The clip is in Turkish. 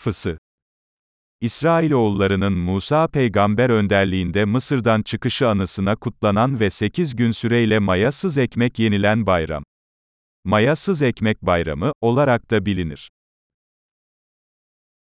Fısı İsrailoğullarının Musa peygamber önderliğinde Mısır'dan çıkışı anısına kutlanan ve 8 gün süreyle mayasız ekmek yenilen bayram. Mayasız ekmek bayramı, olarak da bilinir.